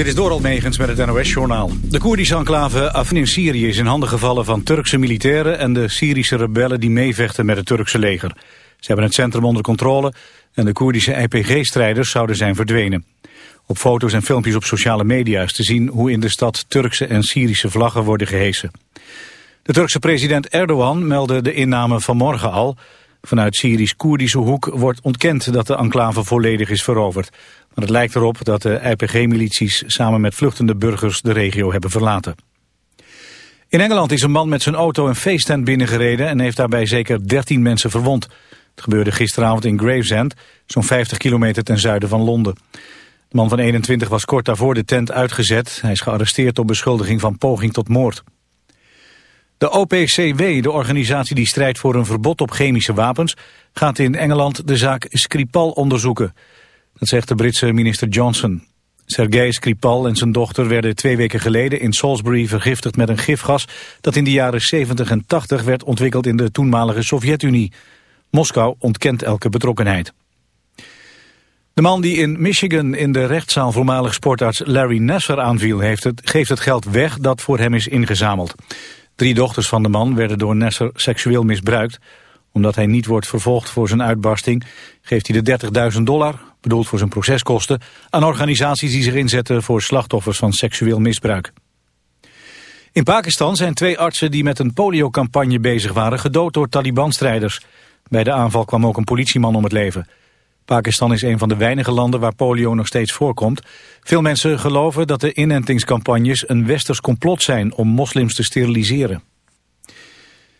Dit is Doral Megens met het NOS-journaal. De Koerdische enclave Afrin in Syrië is in handen gevallen van Turkse militairen... en de Syrische rebellen die meevechten met het Turkse leger. Ze hebben het centrum onder controle en de Koerdische IPG-strijders zouden zijn verdwenen. Op foto's en filmpjes op sociale media is te zien hoe in de stad Turkse en Syrische vlaggen worden gehesen. De Turkse president Erdogan meldde de inname vanmorgen al... Vanuit Syrisch-Koerdische hoek wordt ontkend dat de enclave volledig is veroverd. Maar het lijkt erop dat de IPG-milities samen met vluchtende burgers de regio hebben verlaten. In Engeland is een man met zijn auto een feesttent binnengereden en heeft daarbij zeker 13 mensen verwond. Het gebeurde gisteravond in Gravesend, zo'n 50 kilometer ten zuiden van Londen. De man van 21 was kort daarvoor de tent uitgezet. Hij is gearresteerd op beschuldiging van poging tot moord. De OPCW, de organisatie die strijdt voor een verbod op chemische wapens, gaat in Engeland de zaak Skripal onderzoeken. Dat zegt de Britse minister Johnson. Sergei Skripal en zijn dochter werden twee weken geleden in Salisbury vergiftigd met een gifgas dat in de jaren 70 en 80 werd ontwikkeld in de toenmalige Sovjet-Unie. Moskou ontkent elke betrokkenheid. De man die in Michigan in de rechtszaal voormalig sportarts Larry Nasser aanviel... Heeft het, geeft het geld weg dat voor hem is ingezameld. Drie dochters van de man werden door Nasser seksueel misbruikt. Omdat hij niet wordt vervolgd voor zijn uitbarsting... geeft hij de 30.000 dollar, bedoeld voor zijn proceskosten... aan organisaties die zich inzetten voor slachtoffers van seksueel misbruik. In Pakistan zijn twee artsen die met een poliocampagne bezig waren... gedood door Taliban-strijders. Bij de aanval kwam ook een politieman om het leven... Pakistan is een van de weinige landen waar polio nog steeds voorkomt. Veel mensen geloven dat de inentingscampagnes een westers complot zijn om moslims te steriliseren.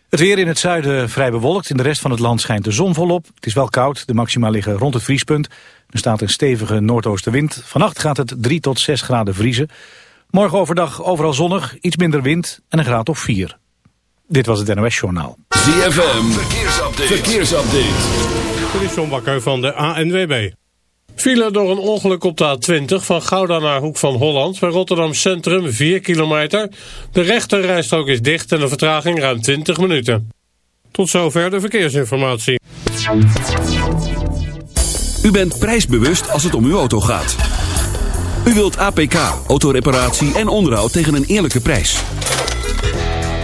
Het weer in het zuiden vrij bewolkt. In de rest van het land schijnt de zon volop. Het is wel koud. De maxima liggen rond het vriespunt. Er staat een stevige noordoostenwind. Vannacht gaat het 3 tot 6 graden vriezen. Morgen overdag overal zonnig, iets minder wind en een graad of 4. Dit was het NOS Journaal. ZFM, verkeersupdate. verkeersupdate. Dit is John Bakker van de ANWB. File door een ongeluk op de A20 van Gouda naar Hoek van Holland... bij Rotterdam Centrum 4 kilometer. De rechterrijstrook is dicht en de vertraging ruim 20 minuten. Tot zover de verkeersinformatie. U bent prijsbewust als het om uw auto gaat. U wilt APK, autoreparatie en onderhoud tegen een eerlijke prijs.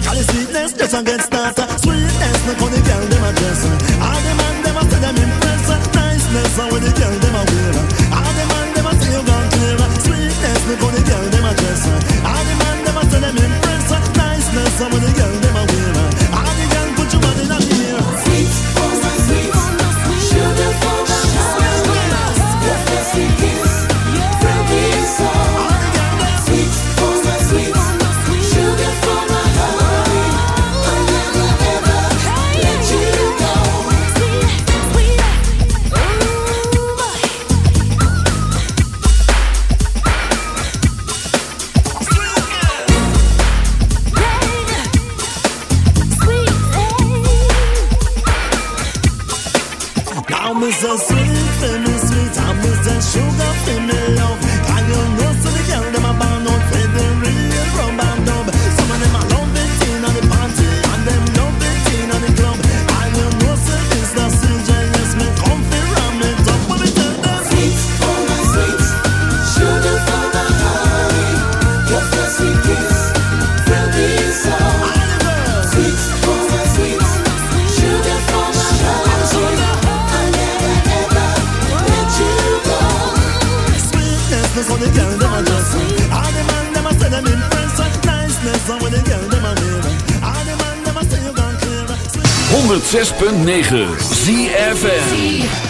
Medically sickness, just get started 106.9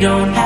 Don't have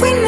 We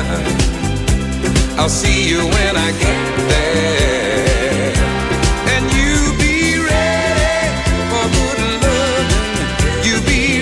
I'll see you when I get there. Can you be ready for good and you be